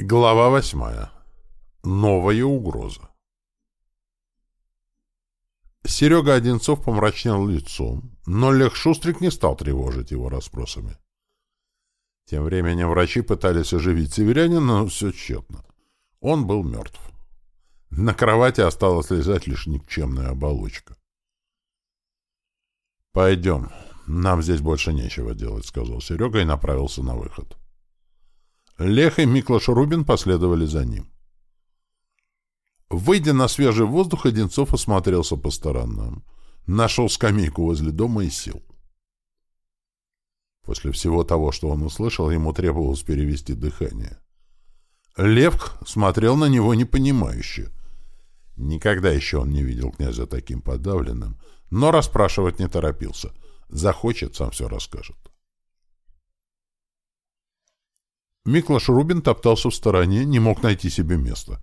Глава восьмая. Новая угроза. Серега Одинцов помрачнел лицом, но Лех Шустрик не стал тревожить его расспросами. Тем временем врачи пытались оживить северянина, но все тщетно. Он был мертв. На кровати осталась лежать лишь никчемная оболочка. «Пойдем, нам здесь больше нечего делать», — сказал Серега и направился на выход. — Лех и Миклаш Рубин последовали за ним. Выйдя на свежий воздух, Одинцов осмотрелся по сторонам. Нашел скамейку возле дома и сел. После всего того, что он услышал, ему требовалось перевести дыхание. Лев смотрел на него непонимающе. Никогда еще он не видел князя таким подавленным, но расспрашивать не торопился. Захочет, сам все расскажет. Миклаш Рубин топтался в стороне, не мог найти себе места.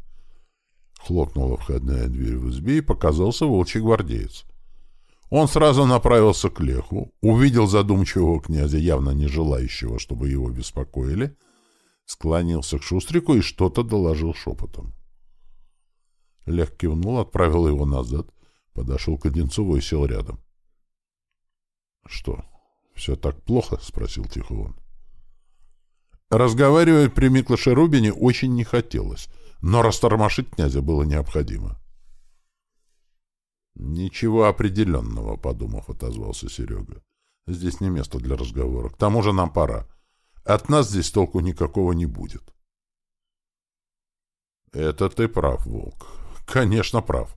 Хлопнула входная дверь в избе, и показался волчий гвардеец. Он сразу направился к Леху, увидел задумчивого князя, явно не желающего, чтобы его беспокоили, склонился к Шустрику и что-то доложил шепотом. Лех кивнул, отправил его назад, подошел к Одинцову и сел рядом. — Что, все так плохо? — спросил тихо он. Разговаривать при Миклаше Рубине очень не хотелось, но растормошить князя было необходимо. «Ничего определенного», — подумав, отозвался Серега. «Здесь не место для разговора. К тому же нам пора. От нас здесь толку никакого не будет». «Это ты прав, Волк. Конечно, прав.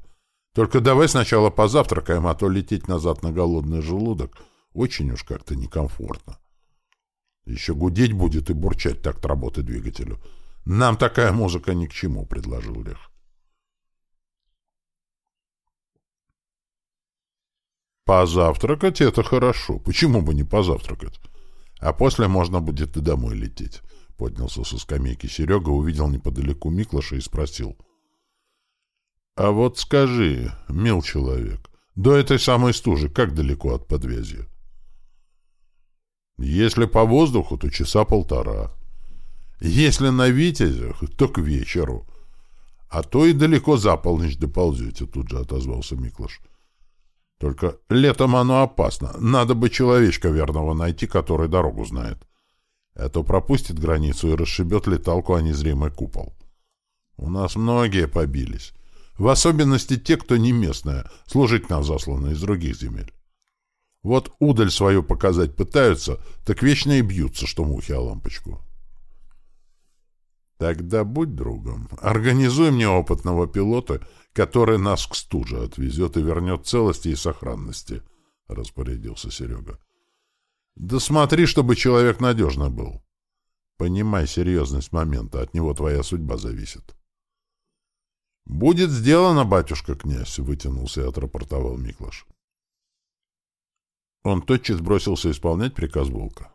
Только давай сначала позавтракаем, а то лететь назад на голодный желудок очень уж как-то некомфортно». Еще гудеть будет и бурчать так работы двигателю. Нам такая музыка ни к чему, — предложил Лех. Позавтракать — это хорошо. Почему бы не позавтракать? А после можно будет и домой лететь. Поднялся со скамейки Серега, увидел неподалеку Миклаша и спросил. — А вот скажи, мил человек, до этой самой стужи как далеко от подвязья? Если по воздуху, то часа полтора. Если на Витязях, то к вечеру. А то и далеко за полночь доползете, тут же отозвался Миклаш. Только летом оно опасно. Надо бы человечка верного найти, который дорогу знает. А то пропустит границу и расшибет леталку о незримый купол. У нас многие побились. В особенности те, кто не местные, служить нам засланы из других земель. Вот удаль свою показать пытаются, так вечно и бьются, что мухи о лампочку. Тогда будь другом. Организуй мне опытного пилота, который нас к стуже отвезет и вернет целости и сохранности, — распорядился Серега. Да смотри, чтобы человек надежно был. Понимай серьезность момента, от него твоя судьба зависит. — Будет сделано, батюшка князь, — вытянулся и отрапортовал Миклаш. Он тотчас бросился исполнять приказ Волка.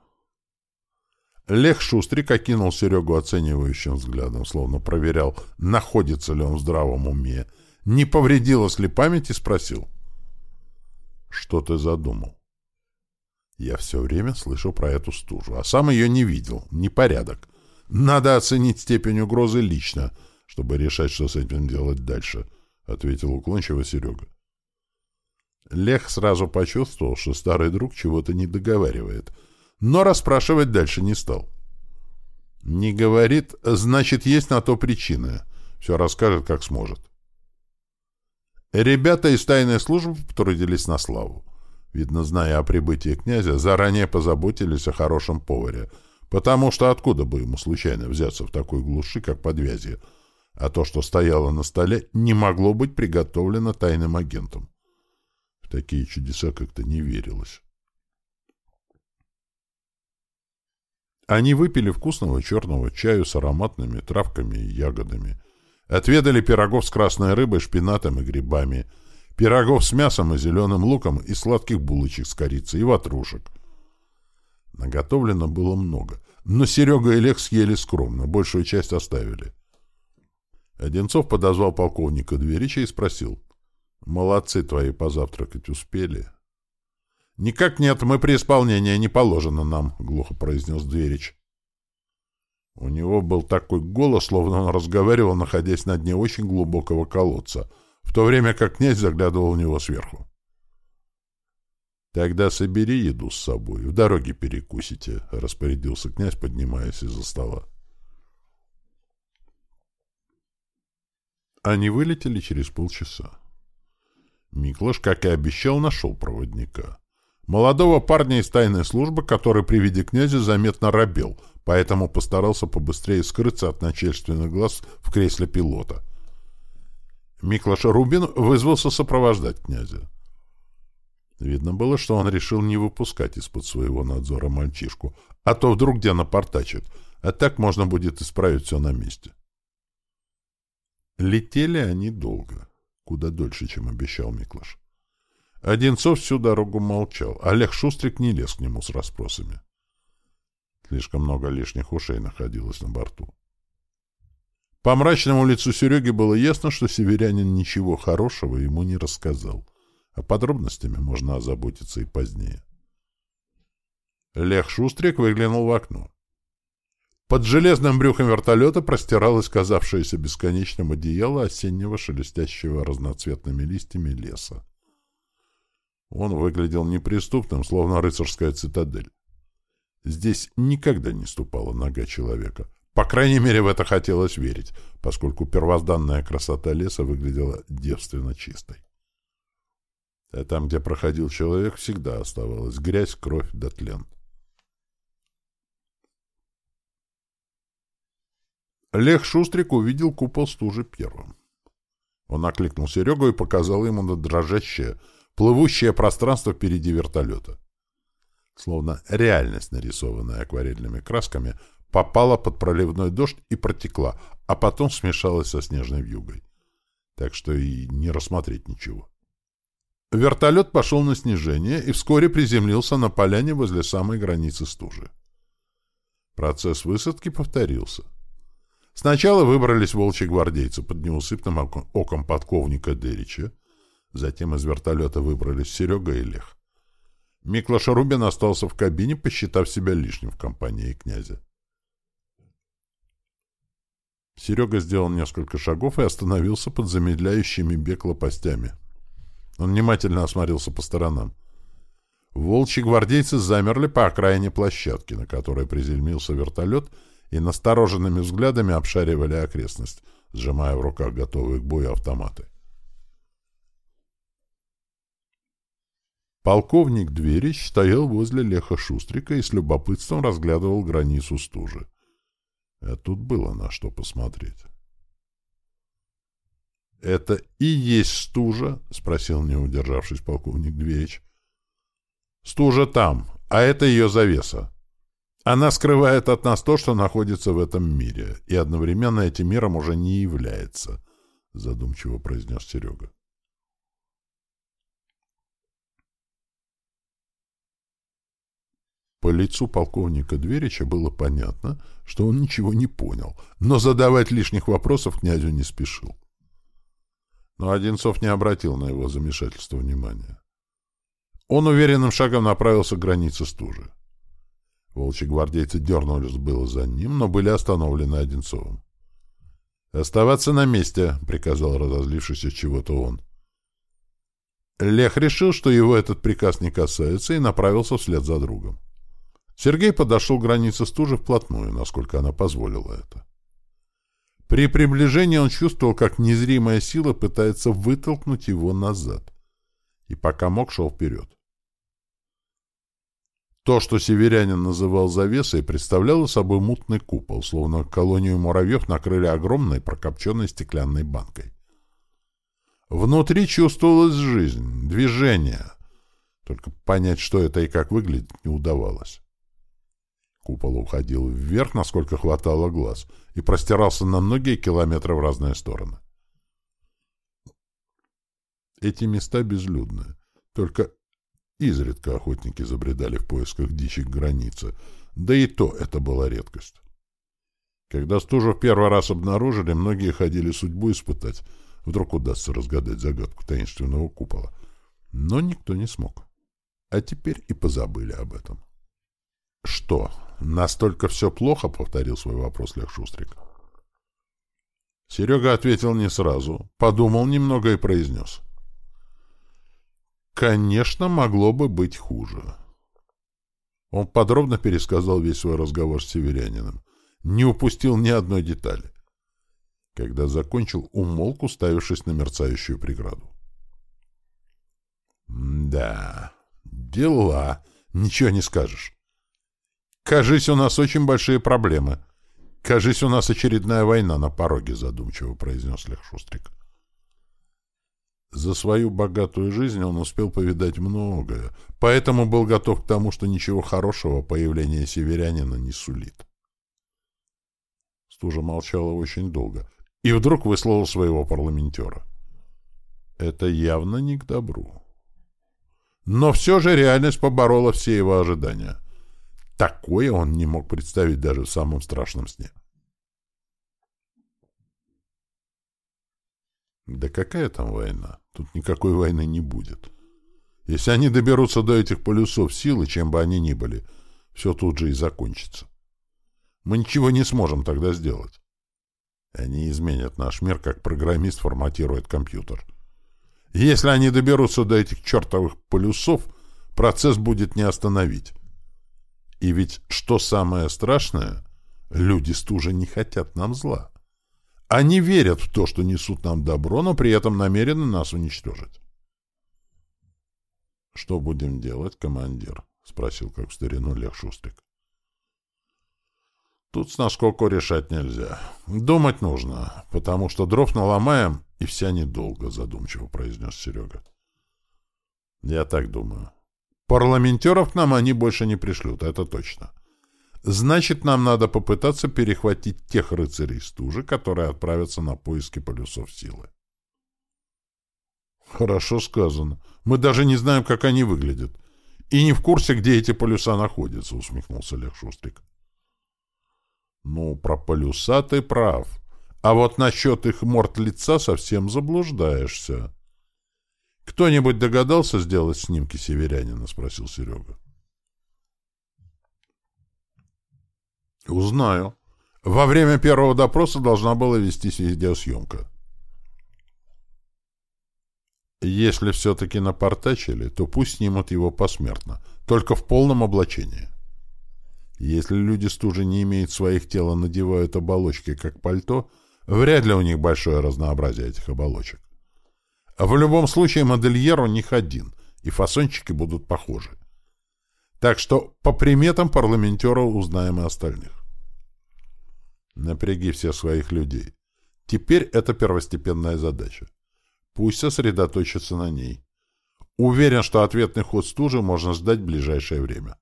Лех Шустрик окинул Серегу оценивающим взглядом, словно проверял, находится ли он в здравом уме, не повредилась ли память и спросил. «Что ты задумал?» Я все время слышал про эту стужу, а сам ее не видел. Непорядок. Надо оценить степень угрозы лично, чтобы решать, что с этим делать дальше, — ответил уклончиво Серега. Лех сразу почувствовал, что старый друг чего-то не договаривает, но расспрашивать дальше не стал. Не говорит, значит, есть на то причины. Все расскажет, как сможет. Ребята из тайной службы потрудились на славу. Видно, зная о прибытии князя, заранее позаботились о хорошем поваре, потому что откуда бы ему случайно взяться в такой глуши, как подвязье, а то, что стояло на столе, не могло быть приготовлено тайным агентом такие чудеса как-то не верилось. Они выпили вкусного черного чаю с ароматными травками и ягодами, отведали пирогов с красной рыбой, шпинатом и грибами, пирогов с мясом и зеленым луком и сладких булочек с корицей и ватрушек. Наготовлено было много, но Серега и Лех съели скромно, большую часть оставили. Одинцов подозвал полковника Дверича и спросил. Молодцы твои, позавтракать успели. — Никак нет, мы при исполнении, не положено нам, — глухо произнес Дверич. У него был такой голос, словно он разговаривал, находясь на дне очень глубокого колодца, в то время как князь заглядывал в него сверху. «Тогда собери еду с собой, в дороге перекусите», — распорядился князь, поднимаясь из-за стола. Они вылетели через полчаса. Миклаш, как и обещал, нашел проводника. Молодого парня из тайной службы, который при виде князя заметно робел, поэтому постарался побыстрее скрыться от начальственных глаз в кресле пилота. Миклаш Рубин вызвался сопровождать князя. Видно было, что он решил не выпускать из-под своего надзора мальчишку, а то вдруг где напортачит, а так можно будет исправить все на месте. Летели они долго, куда дольше, чем обещал Миклаш. Одинцов всю дорогу молчал, Олег Шустрик не лез к нему с расспросами. Слишком много лишних ушей находилось на борту. По мрачному лицу Сереги было ясно, что северянин ничего хорошего ему не рассказал — а подробностями можно озаботиться и позднее. Лех Шустрик выглянул в окно. Под железным брюхом вертолета простиралось казавшееся бесконечным одеяло осеннего шелестящего разноцветными листьями леса. Он выглядел неприступным, словно рыцарская цитадель. Здесь никогда не ступала нога человека. По крайней мере, в это хотелось верить, поскольку первозданная красота леса выглядела девственно чистой. А там, где проходил человек, всегда оставалась грязь, кровь да тлен. Лех Шустрик увидел купол стужи первым. Он окликнул Серегу и показал ему на дрожащее, плывущее пространство впереди вертолета. Словно реальность, нарисованная акварельными красками, попала под проливной дождь и протекла, а потом смешалась со снежной вьюгой. Так что и не рассмотреть ничего. Вертолет пошел на снижение и вскоре приземлился на поляне возле самой границы стужи. Процесс высадки повторился. Сначала выбрались волчьи гвардейцы под неусыпным оком подковника Дерича, затем из вертолета выбрались Серега и Лех. Миклаш Рубин остался в кабине, посчитав себя лишним в компании князя. Серега сделал несколько шагов и остановился под замедляющими бег лопастями. Он внимательно осмотрелся по сторонам. Волчьи гвардейцы замерли по окраине площадки, на которой приземлился вертолет, и настороженными взглядами обшаривали окрестность, сжимая в руках готовые к бою автоматы. Полковник Дверич стоял возле Леха Шустрика и с любопытством разглядывал границу стужи. А тут было на что посмотреть. — Это и есть стужа? — спросил, не удержавшись, полковник Дверич. — Стужа там, а это ее завеса. Она скрывает от нас то, что находится в этом мире, и одновременно этим миром уже не является, — задумчиво произнес Серега. По лицу полковника Дверича было понятно, что он ничего не понял, но задавать лишних вопросов князю не спешил. Но Одинцов не обратил на его замешательство внимания. Он уверенным шагом направился к границе стужи. Волчьи гвардейцы дернулись было за ним, но были остановлены Одинцовым. «Оставаться на месте», — приказал разозлившийся чего-то он. Лех решил, что его этот приказ не касается, и направился вслед за другом. Сергей подошел к границе стужи вплотную, насколько она позволила это. При приближении он чувствовал, как незримая сила пытается вытолкнуть его назад. И пока мог, шел вперед. То, что северянин называл завесой, представляло собой мутный купол, словно колонию муравьев накрыли огромной прокопченной стеклянной банкой. Внутри чувствовалась жизнь, движение. Только понять, что это и как выглядит, не удавалось. Купол уходил вверх, насколько хватало глаз, и простирался на многие километры в разные стороны. Эти места безлюдны. Только изредка охотники забредали в поисках дичи к границе, да и то это была редкость. Когда стужу в первый раз обнаружили, многие ходили судьбу испытать. Вдруг удастся разгадать загадку таинственного купола. Но никто не смог. А теперь и позабыли об этом. Что? «Настолько все плохо?» — повторил свой вопрос Лех Шустрик. Серега ответил не сразу, подумал немного и произнес. «Конечно, могло бы быть хуже». Он подробно пересказал весь свой разговор с северянином, не упустил ни одной детали. Когда закончил, умолк, уставившись на мерцающую преграду. «Да, дела, ничего не скажешь. Кажись, у нас очень большие проблемы. Кажись, у нас очередная война на пороге», — задумчиво произнес Лех Шустрик. За свою богатую жизнь он успел повидать многое, поэтому был готов к тому, что ничего хорошего появление северянина не сулит. Стужа молчала очень долго и вдруг выслала своего парламентера. Это явно не к добру. Но все же реальность поборола все его ожидания. Такое он не мог представить даже в самом страшном сне. Да какая там война? Тут никакой войны не будет. Если они доберутся до этих полюсов силы, чем бы они ни были, все тут же и закончится. Мы ничего не сможем тогда сделать. Они изменят наш мир, как программист форматирует компьютер. Если они доберутся до этих чертовых полюсов, процесс будет не остановить. И ведь, что самое страшное, люди стужи не хотят нам зла. Они верят в то, что несут нам добро, но при этом намерены нас уничтожить. — Что будем делать, командир? — спросил, как в старину Лех Шустрик. — Тут с наскоку решать нельзя. Думать нужно, потому что дров наломаем, и вся недолго, — задумчиво произнес Серега. — Я так думаю. Парламентеров к нам они больше не пришлют, это точно. Значит, нам надо попытаться перехватить тех рыцарей стужи, которые отправятся на поиски полюсов силы. Хорошо сказано. Мы даже не знаем, как они выглядят. И не в курсе, где эти полюса находятся, усмехнулся Лех Шустрик. Ну, про полюса ты прав. А вот насчет их морд лица совсем заблуждаешься. Кто-нибудь догадался сделать снимки северянина? спросил Серега. Узнаю. Во время первого допроса должна была вестись видеосъемка. Если все-таки напортачили, то пусть снимут его посмертно, только в полном облачении. Если люди стужи не имеют своих тел, а надевают оболочки как пальто, вряд ли у них большое разнообразие этих оболочек. В любом случае модельер у них один, и фасончики будут похожи. Так что по приметам парламентера узнаем и остальных. Напряги всех своих людей. Теперь это первостепенная задача. Пусть сосредоточатся на ней. Уверен, что ответный ход стужи можно ждать в ближайшее время.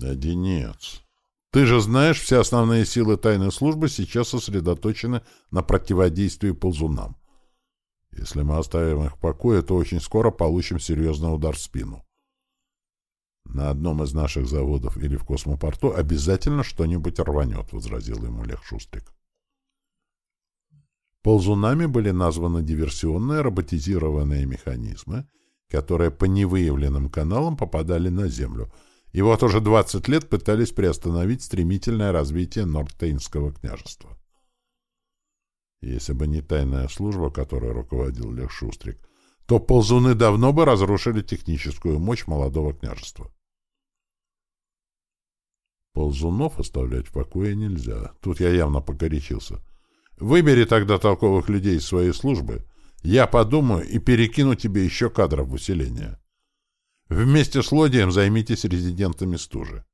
Одинец. Ты же знаешь, все основные силы тайной службы сейчас сосредоточены на противодействии ползунам. Если мы оставим их в покое, то очень скоро получим серьезный удар в спину. На одном из наших заводов или в космопорту обязательно что-нибудь рванет, — возразил ему Лех Шустрик. Ползунами были названы диверсионные роботизированные механизмы, которые по невыявленным каналам попадали на Землю, и вот уже 20 лет пытались приостановить стремительное развитие Нортейнского княжества. Если бы не тайная служба, которой руководил Лех Шустрик, то ползуны давно бы разрушили техническую мощь молодого княжества. Ползунов оставлять в покое нельзя. Тут я явно погорячился. Выбери тогда толковых людей из своей службы. Я подумаю и перекину тебе еще кадров в усиление. Вместе с Лодием займитесь резидентами стужи.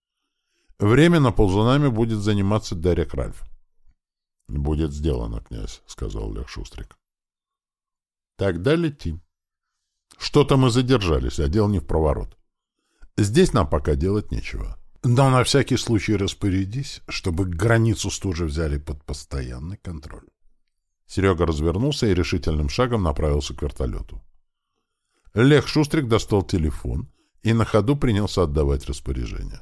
Временно ползунами будет заниматься Дерек Ральф. — Будет сделано, князь, — сказал Лех Шустрик. — Тогда лети. Что-то мы задержались, а дел не в проворот. Здесь нам пока делать нечего. — но на всякий случай распорядись, чтобы границу стужи взяли под постоянный контроль. Серега развернулся и решительным шагом направился к вертолету. Лех Шустрик достал телефон и на ходу принялся отдавать распоряжение.